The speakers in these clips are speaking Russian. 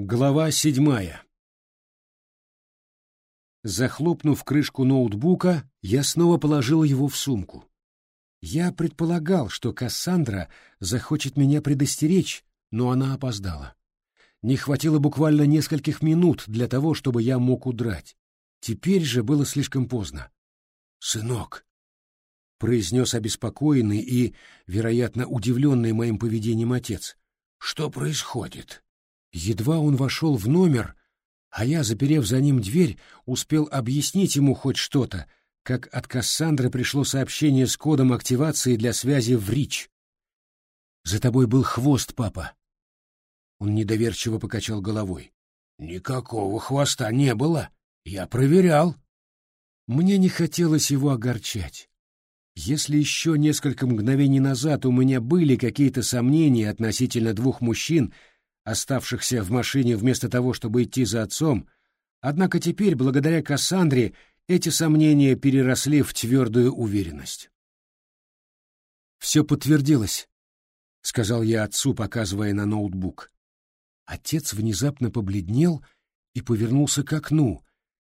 Глава седьмая Захлопнув крышку ноутбука, я снова положил его в сумку. Я предполагал, что Кассандра захочет меня предостеречь, но она опоздала. Не хватило буквально нескольких минут для того, чтобы я мог удрать. Теперь же было слишком поздно. «Сынок», — произнес обеспокоенный и, вероятно, удивленный моим поведением отец, — «что происходит?» Едва он вошел в номер, а я, заперев за ним дверь, успел объяснить ему хоть что-то, как от Кассандры пришло сообщение с кодом активации для связи в РИЧ. «За тобой был хвост, папа». Он недоверчиво покачал головой. «Никакого хвоста не было. Я проверял». Мне не хотелось его огорчать. Если еще несколько мгновений назад у меня были какие-то сомнения относительно двух мужчин, оставшихся в машине вместо того, чтобы идти за отцом, однако теперь, благодаря Кассандре, эти сомнения переросли в твердую уверенность. «Все подтвердилось», — сказал я отцу, показывая на ноутбук. Отец внезапно побледнел и повернулся к окну.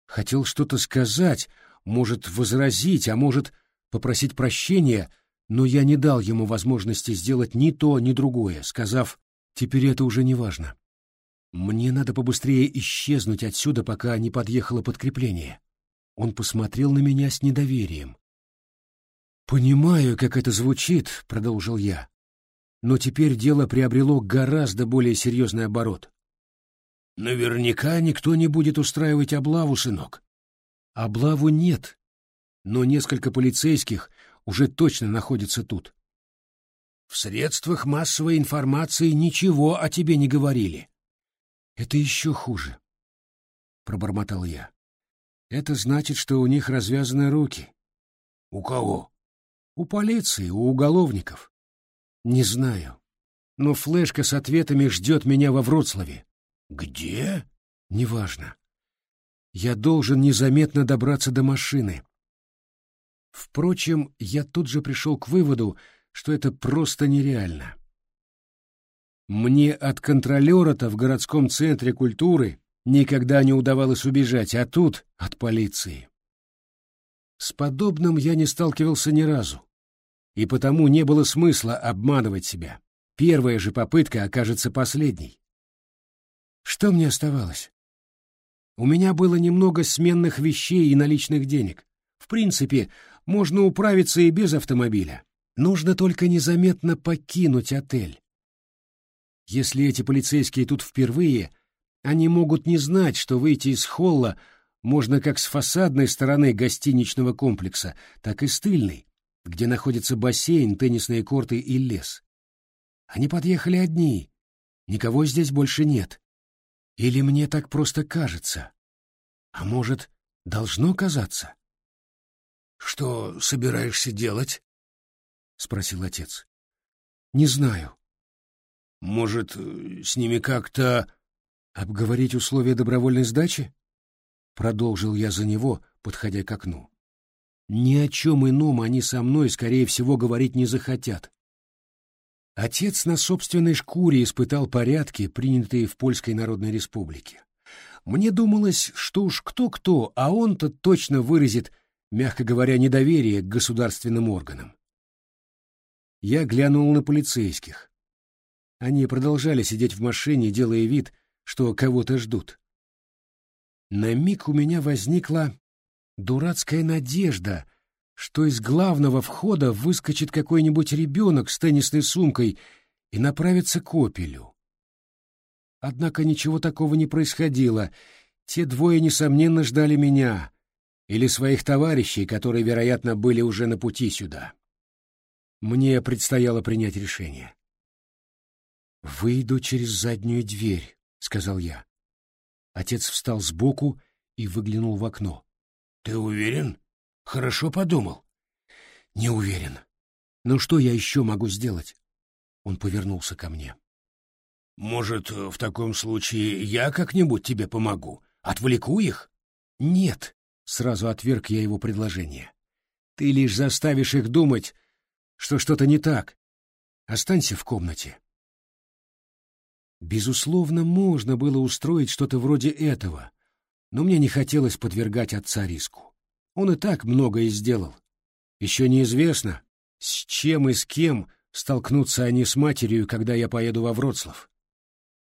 Хотел что-то сказать, может, возразить, а может, попросить прощения, но я не дал ему возможности сделать ни то, ни другое, сказав Теперь это уже не важно. Мне надо побыстрее исчезнуть отсюда, пока не подъехало подкрепление. Он посмотрел на меня с недоверием. «Понимаю, как это звучит», — продолжил я. «Но теперь дело приобрело гораздо более серьезный оборот». «Наверняка никто не будет устраивать облаву, сынок». «Облаву нет, но несколько полицейских уже точно находятся тут. В средствах массовой информации ничего о тебе не говорили. Это еще хуже, — пробормотал я. Это значит, что у них развязаны руки. У кого? У полиции, у уголовников. Не знаю. Но флешка с ответами ждет меня во Вроцлаве. Где? Неважно. Я должен незаметно добраться до машины. Впрочем, я тут же пришел к выводу, что это просто нереально. Мне от контролера-то в городском центре культуры никогда не удавалось убежать, а тут от полиции. С подобным я не сталкивался ни разу, и потому не было смысла обманывать себя. Первая же попытка окажется последней. Что мне оставалось? У меня было немного сменных вещей и наличных денег. В принципе, можно управиться и без автомобиля. Нужно только незаметно покинуть отель. Если эти полицейские тут впервые, они могут не знать, что выйти из холла можно как с фасадной стороны гостиничного комплекса, так и с тыльной, где находится бассейн, теннисные корты и лес. Они подъехали одни, никого здесь больше нет. Или мне так просто кажется? А может, должно казаться? Что собираешься делать? — спросил отец. — Не знаю. — Может, с ними как-то... — Обговорить условия добровольной сдачи? — продолжил я за него, подходя к окну. Ни о чем ином они со мной, скорее всего, говорить не захотят. Отец на собственной шкуре испытал порядки, принятые в Польской Народной Республике. Мне думалось, что уж кто-кто, а он-то точно выразит, мягко говоря, недоверие к государственным органам. Я глянул на полицейских. Они продолжали сидеть в машине, делая вид, что кого-то ждут. На миг у меня возникла дурацкая надежда, что из главного входа выскочит какой-нибудь ребенок с теннисной сумкой и направится к опелю. Однако ничего такого не происходило. Те двое, несомненно, ждали меня или своих товарищей, которые, вероятно, были уже на пути сюда. Мне предстояло принять решение. «Выйду через заднюю дверь», — сказал я. Отец встал сбоку и выглянул в окно. «Ты уверен? Хорошо подумал». «Не уверен. Но что я еще могу сделать?» Он повернулся ко мне. «Может, в таком случае я как-нибудь тебе помогу? Отвлеку их?» «Нет», — сразу отверг я его предложение. «Ты лишь заставишь их думать, что что-то не так. Останься в комнате. Безусловно, можно было устроить что-то вроде этого, но мне не хотелось подвергать отца риску. Он и так многое сделал. Еще неизвестно, с чем и с кем столкнутся они с матерью, когда я поеду во Вроцлав.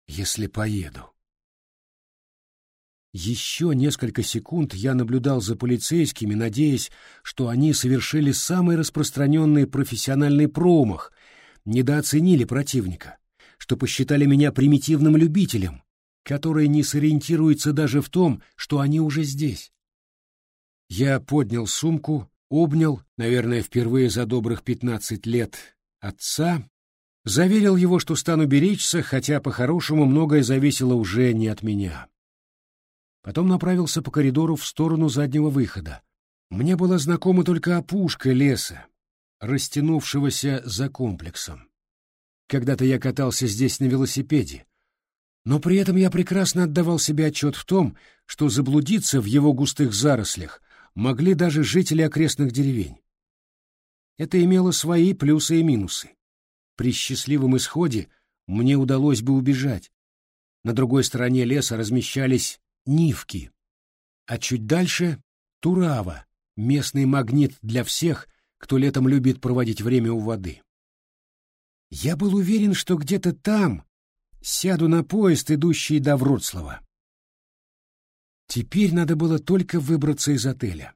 Если поеду. Еще несколько секунд я наблюдал за полицейскими, надеясь, что они совершили самый распространенный профессиональный промах, недооценили противника, что посчитали меня примитивным любителем, который не сориентируется даже в том, что они уже здесь. Я поднял сумку, обнял, наверное, впервые за добрых пятнадцать лет, отца, заверил его, что стану беречься, хотя по-хорошему многое зависело уже не от меня. Потом направился по коридору в сторону заднего выхода. Мне была знакома только опушка леса, растянувшегося за комплексом. Когда-то я катался здесь на велосипеде, но при этом я прекрасно отдавал себе отчет в том, что заблудиться в его густых зарослях могли даже жители окрестных деревень. Это имело свои плюсы и минусы. При счастливом исходе мне удалось бы убежать. На другой стороне леса размещались Нивки. А чуть дальше — Турава, местный магнит для всех, кто летом любит проводить время у воды. Я был уверен, что где-то там сяду на поезд, идущий до Вроцлава. Теперь надо было только выбраться из отеля.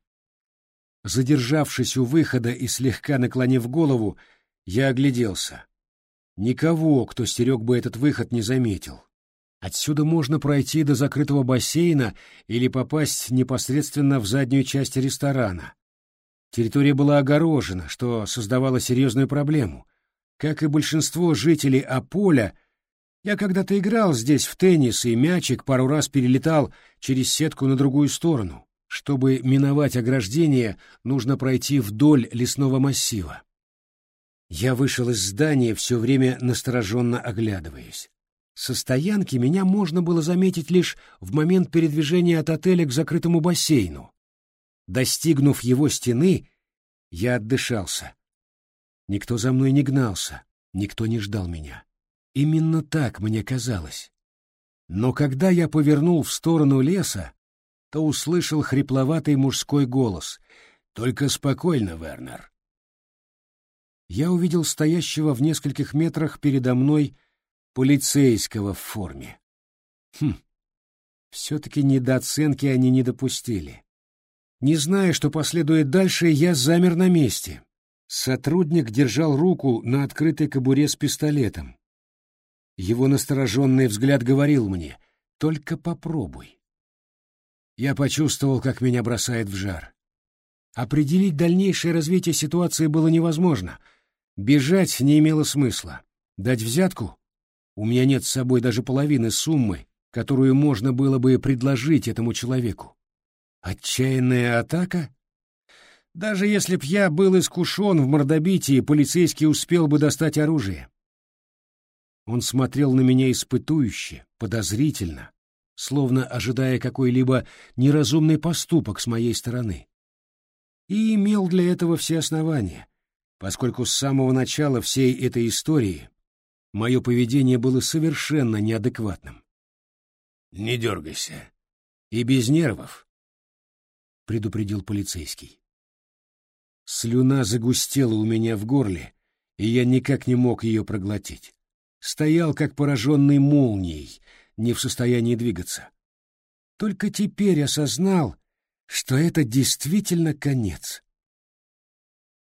Задержавшись у выхода и слегка наклонив голову, я огляделся. Никого, кто стерег бы этот выход, не заметил. Отсюда можно пройти до закрытого бассейна или попасть непосредственно в заднюю часть ресторана. Территория была огорожена, что создавало серьезную проблему. Как и большинство жителей Аполя, я когда-то играл здесь в теннис, и мячик пару раз перелетал через сетку на другую сторону. Чтобы миновать ограждение, нужно пройти вдоль лесного массива. Я вышел из здания, все время настороженно оглядываясь. Со стоянки меня можно было заметить лишь в момент передвижения от отеля к закрытому бассейну. Достигнув его стены, я отдышался. Никто за мной не гнался, никто не ждал меня. Именно так мне казалось. Но когда я повернул в сторону леса, то услышал хрипловатый мужской голос. «Только спокойно, Вернер». Я увидел стоящего в нескольких метрах передо мной полицейского в форме. Хм, все-таки недооценки они не допустили. Не зная, что последует дальше, я замер на месте. Сотрудник держал руку на открытой кобуре с пистолетом. Его настороженный взгляд говорил мне «Только попробуй». Я почувствовал, как меня бросает в жар. Определить дальнейшее развитие ситуации было невозможно. Бежать не имело смысла. Дать взятку у меня нет с собой даже половины суммы, которую можно было бы предложить этому человеку. Отчаянная атака? Даже если б я был искушен в мордобитии, полицейский успел бы достать оружие. Он смотрел на меня испытующе, подозрительно, словно ожидая какой-либо неразумный поступок с моей стороны. И имел для этого все основания, поскольку с самого начала всей этой истории Мое поведение было совершенно неадекватным. «Не дергайся. И без нервов», — предупредил полицейский. Слюна загустела у меня в горле, и я никак не мог ее проглотить. Стоял, как пораженный молнией, не в состоянии двигаться. Только теперь осознал, что это действительно конец.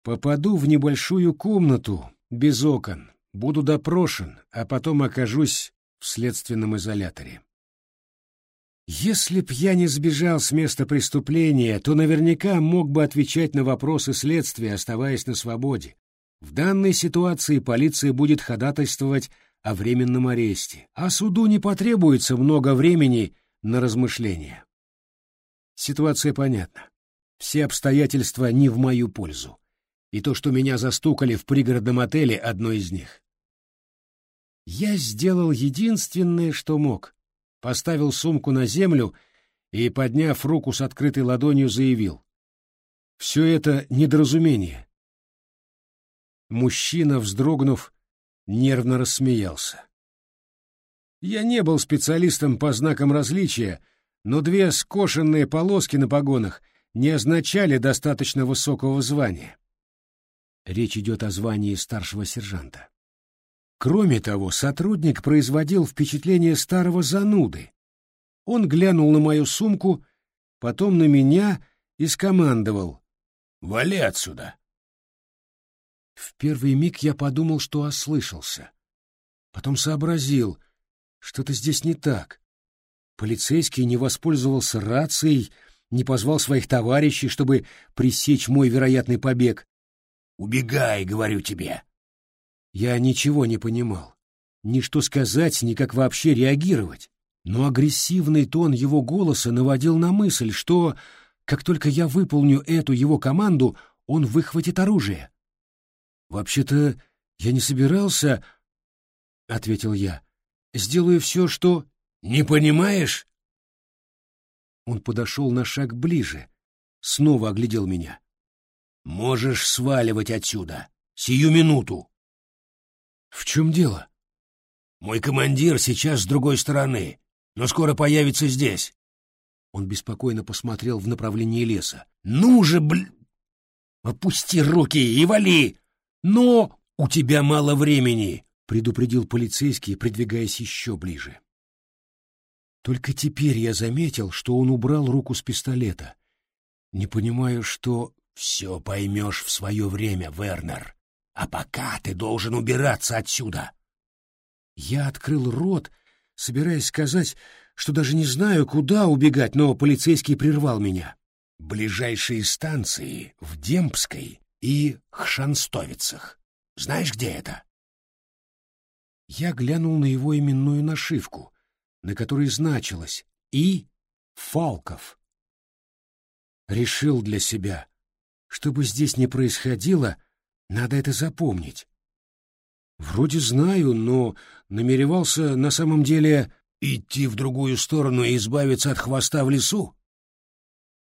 Попаду в небольшую комнату без окон, Буду допрошен, а потом окажусь в следственном изоляторе. Если б я не сбежал с места преступления, то наверняка мог бы отвечать на вопросы следствия, оставаясь на свободе. В данной ситуации полиция будет ходатайствовать о временном аресте, а суду не потребуется много времени на размышления. Ситуация понятна. Все обстоятельства не в мою пользу. И то, что меня застукали в пригородном отеле, одно из них. Я сделал единственное, что мог. Поставил сумку на землю и, подняв руку с открытой ладонью, заявил. «Все это недоразумение». Мужчина, вздрогнув, нервно рассмеялся. Я не был специалистом по знакам различия, но две скошенные полоски на погонах не означали достаточно высокого звания. Речь идет о звании старшего сержанта. Кроме того, сотрудник производил впечатление старого зануды. Он глянул на мою сумку, потом на меня и скомандовал «Вали отсюда!». В первый миг я подумал, что ослышался. Потом сообразил, что-то здесь не так. Полицейский не воспользовался рацией, не позвал своих товарищей, чтобы пресечь мой вероятный побег. «Убегай, говорю тебе!» Я ничего не понимал. Ни что сказать, ни как вообще реагировать. Но агрессивный тон его голоса наводил на мысль, что, как только я выполню эту его команду, он выхватит оружие. «Вообще-то я не собирался...» — ответил я. «Сделаю все, что...» «Не понимаешь?» Он подошел на шаг ближе, снова оглядел меня. «Можешь сваливать отсюда. Сию минуту!» «В чем дело?» «Мой командир сейчас с другой стороны, но скоро появится здесь». Он беспокойно посмотрел в направлении леса. «Ну же, бл... Опусти руки и вали! Но у тебя мало времени!» — предупредил полицейский, придвигаясь еще ближе. Только теперь я заметил, что он убрал руку с пистолета. Не понимаю, что все поймешь в свое время, Вернер. А пока ты должен убираться отсюда. Я открыл рот, собираясь сказать, что даже не знаю, куда убегать, но полицейский прервал меня. Ближайшие станции в Дембской и Хшанстовицах. Знаешь, где это? Я глянул на его именную нашивку, на которой значилось «И. Фалков». Решил для себя, что бы здесь ни происходило, надо это запомнить. Вроде знаю, но намеревался на самом деле идти в другую сторону и избавиться от хвоста в лесу.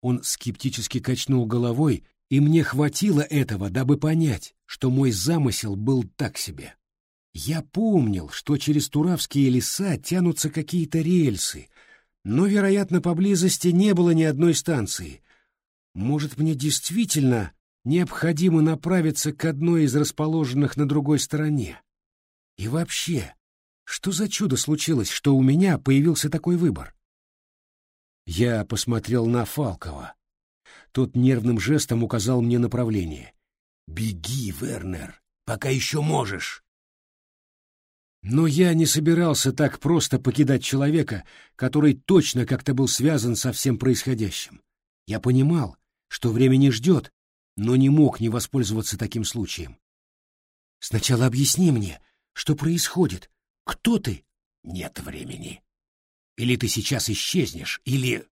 Он скептически качнул головой, и мне хватило этого, дабы понять, что мой замысел был так себе. Я помнил, что через Туравские леса тянутся какие-то рельсы, но, вероятно, поблизости не было ни одной станции, может, мне действительно необходимо направиться к одной из расположенных на другой стороне? И вообще, что за чудо случилось, что у меня появился такой выбор? Я посмотрел на Фалкова. Тот нервным жестом указал мне направление. «Беги, Вернер, пока еще можешь!» Но я не собирался так просто покидать человека, который точно как-то был связан со всем происходящим. Я понимал, что время не ждет, но не мог не воспользоваться таким случаем. Сначала объясни мне, что происходит. Кто ты? Нет времени. Или ты сейчас исчезнешь, или...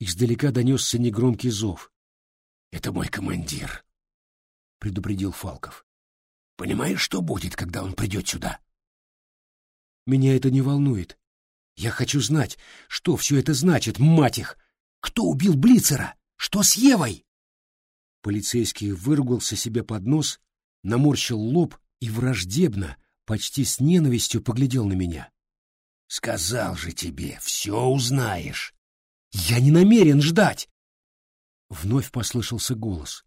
Издалека донесся негромкий зов. Это мой командир, предупредил Фалков. Понимаешь, что будет, когда он придет сюда? Меня это не волнует. Я хочу знать, что все это значит, мать их. Кто убил Блицера? Что с Евой? Полицейский выругался себе под нос, наморщил лоб и враждебно, почти с ненавистью поглядел на меня. «Сказал же тебе, все узнаешь!» «Я не намерен ждать!» Вновь послышался голос.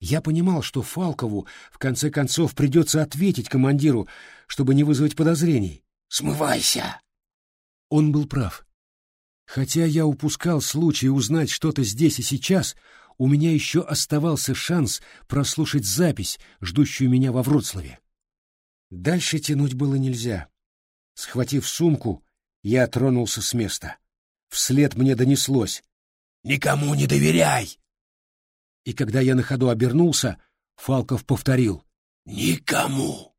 Я понимал, что Фалкову в конце концов придется ответить командиру, чтобы не вызвать подозрений. «Смывайся!» Он был прав. Хотя я упускал случай узнать что-то здесь и сейчас, у меня еще оставался шанс прослушать запись, ждущую меня во Вроцлаве. Дальше тянуть было нельзя. Схватив сумку, я тронулся с места. Вслед мне донеслось «Никому не доверяй!» И когда я на ходу обернулся, Фалков повторил «Никому!»